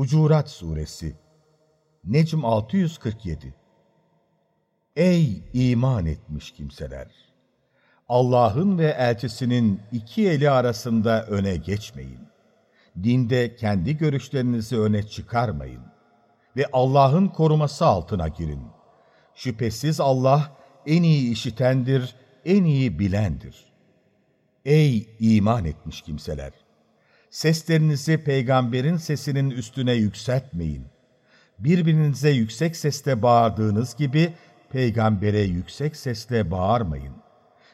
Hucurat Suresi Necm 647 Ey iman etmiş kimseler! Allah'ın ve elçisinin iki eli arasında öne geçmeyin. Dinde kendi görüşlerinizi öne çıkarmayın. Ve Allah'ın koruması altına girin. Şüphesiz Allah en iyi işitendir, en iyi bilendir. Ey iman etmiş kimseler! Seslerinizi peygamberin sesinin üstüne yükseltmeyin. Birbirinize yüksek sesle bağırdığınız gibi peygambere yüksek sesle bağırmayın.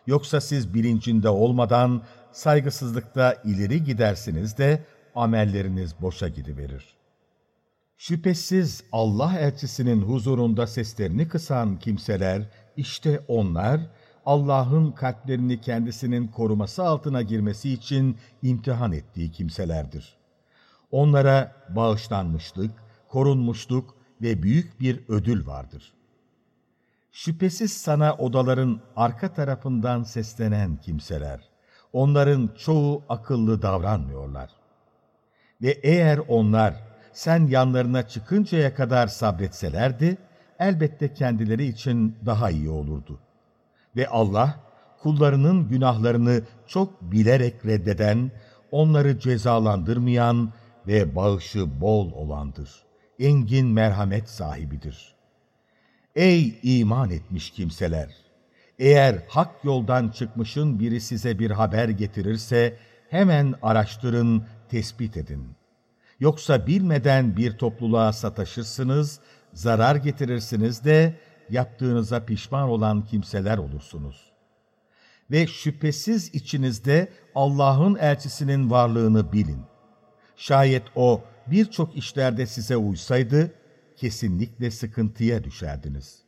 Yoksa siz bilincinde olmadan saygısızlıkta ileri gidersiniz de amelleriniz boşa gidiverir. Şüphesiz Allah elçisinin huzurunda seslerini kısan kimseler, işte onlar, Allah'ın kalplerini kendisinin koruması altına girmesi için imtihan ettiği kimselerdir. Onlara bağışlanmışlık, korunmuşluk ve büyük bir ödül vardır. Şüphesiz sana odaların arka tarafından seslenen kimseler, onların çoğu akıllı davranmıyorlar. Ve eğer onlar sen yanlarına çıkıncaya kadar sabretselerdi, elbette kendileri için daha iyi olurdu. Ve Allah, kullarının günahlarını çok bilerek reddeden, onları cezalandırmayan ve bağışı bol olandır. Engin merhamet sahibidir. Ey iman etmiş kimseler! Eğer hak yoldan çıkmışın biri size bir haber getirirse, hemen araştırın, tespit edin. Yoksa bilmeden bir topluluğa sataşırsınız, zarar getirirsiniz de yaptığınıza pişman olan kimseler olursunuz. Ve şüphesiz içinizde Allah'ın elçisinin varlığını bilin. Şayet o birçok işlerde size uysaydı, kesinlikle sıkıntıya düşerdiniz.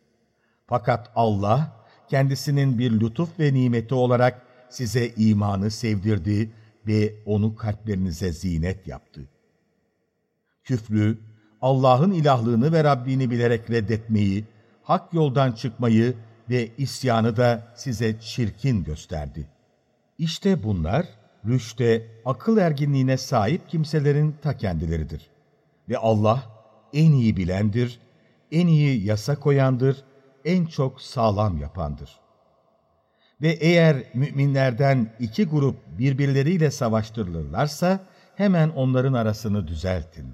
Fakat Allah, kendisinin bir lütuf ve nimeti olarak size imanı sevdirdi ve onu kalplerinize zinet yaptı. Küfrü, Allah'ın ilahlığını ve Rabbini bilerek reddetmeyi, hak yoldan çıkmayı ve isyanı da size çirkin gösterdi. İşte bunlar, rüşte, akıl erginliğine sahip kimselerin ta kendileridir. Ve Allah en iyi bilendir, en iyi yasa koyandır, en çok sağlam yapandır. Ve eğer müminlerden iki grup birbirleriyle savaştırılırlarsa, hemen onların arasını düzeltin.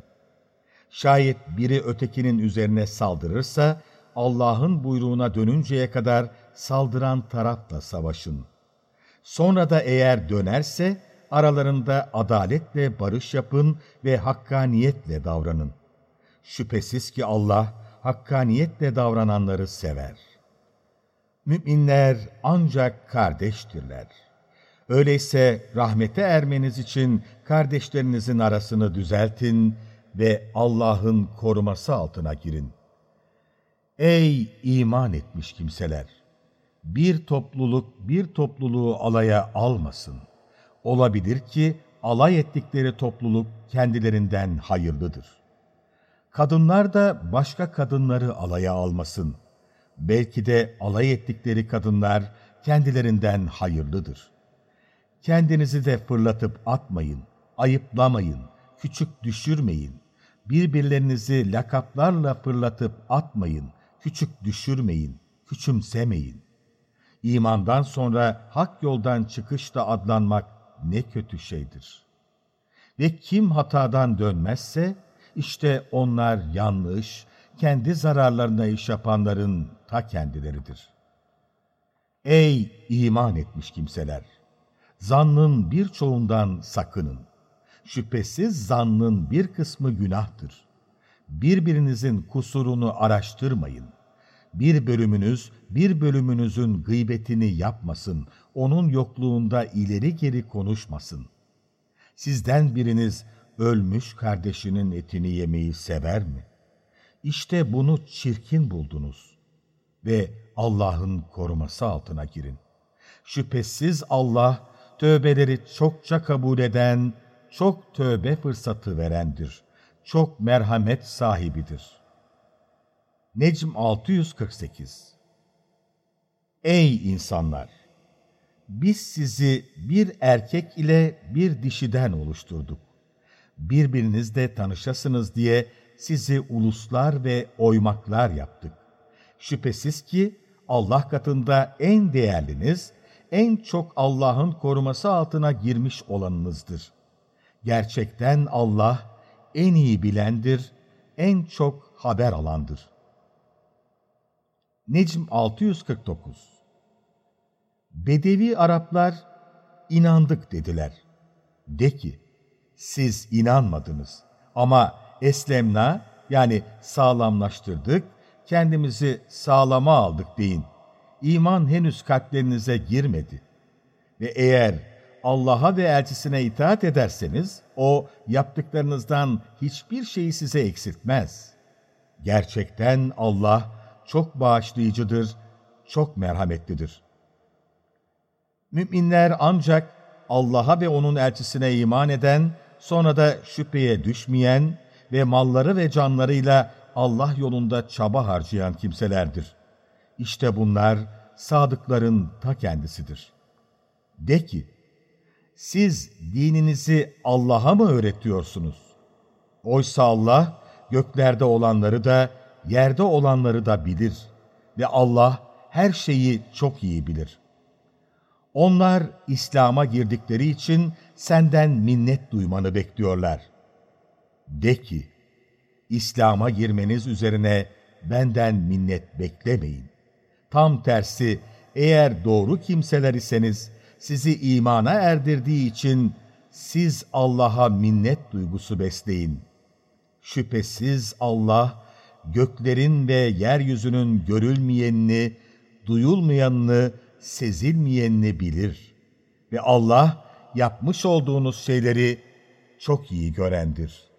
Şayet biri ötekinin üzerine saldırırsa, Allah'ın buyruğuna dönünceye kadar saldıran tarafla savaşın. Sonra da eğer dönerse aralarında adaletle barış yapın ve hakkaniyetle davranın. Şüphesiz ki Allah hakkaniyetle davrananları sever. Müminler ancak kardeştirler. Öyleyse rahmete ermeniz için kardeşlerinizin arasını düzeltin ve Allah'ın koruması altına girin.'' Ey iman etmiş kimseler! Bir topluluk bir topluluğu alaya almasın. Olabilir ki alay ettikleri topluluk kendilerinden hayırlıdır. Kadınlar da başka kadınları alaya almasın. Belki de alay ettikleri kadınlar kendilerinden hayırlıdır. Kendinizi de fırlatıp atmayın, ayıplamayın, küçük düşürmeyin. Birbirlerinizi lakaplarla fırlatıp atmayın.'' Küçük düşürmeyin, küçümsemeyin. İmandan sonra hak yoldan çıkışta adlanmak ne kötü şeydir. Ve kim hatadan dönmezse, işte onlar yanlış, kendi zararlarına iş yapanların ta kendileridir. Ey iman etmiş kimseler! Zannın birçoğundan sakının. Şüphesiz zannın bir kısmı günahtır. Birbirinizin kusurunu araştırmayın bir bölümünüz bir bölümünüzün gıybetini yapmasın, onun yokluğunda ileri geri konuşmasın. Sizden biriniz ölmüş kardeşinin etini yemeyi sever mi? İşte bunu çirkin buldunuz ve Allah'ın koruması altına girin. Şüphesiz Allah tövbeleri çokça kabul eden, çok tövbe fırsatı verendir. Çok merhamet sahibidir.'' Necm 648 Ey insanlar! Biz sizi bir erkek ile bir dişiden oluşturduk. birbirinizle tanışasınız diye sizi uluslar ve oymaklar yaptık. Şüphesiz ki Allah katında en değerliniz, en çok Allah'ın koruması altına girmiş olanınızdır. Gerçekten Allah en iyi bilendir, en çok haber alandır. Necm 649 Bedevi Araplar inandık dediler. De ki, siz inanmadınız ama eslemna yani sağlamlaştırdık, kendimizi sağlama aldık deyin. İman henüz kalplerinize girmedi. Ve eğer Allah'a ve elçisine itaat ederseniz, o yaptıklarınızdan hiçbir şeyi size eksiltmez. Gerçekten Allah çok bağışlayıcıdır, çok merhametlidir. Müminler ancak Allah'a ve O'nun elçisine iman eden, sonra da şüpheye düşmeyen ve malları ve canlarıyla Allah yolunda çaba harcayan kimselerdir. İşte bunlar sadıkların ta kendisidir. De ki, siz dininizi Allah'a mı öğretiyorsunuz? Oysa Allah göklerde olanları da, yerde olanları da bilir ve Allah her şeyi çok iyi bilir. Onlar İslam'a girdikleri için senden minnet duymanı bekliyorlar. De ki, İslam'a girmeniz üzerine benden minnet beklemeyin. Tam tersi, eğer doğru kimseler iseniz, sizi imana erdirdiği için siz Allah'a minnet duygusu besleyin. Şüphesiz Allah, göklerin ve yeryüzünün görülmeyenini, duyulmayanını, sezilmeyenini bilir. Ve Allah, yapmış olduğunuz şeyleri çok iyi görendir.''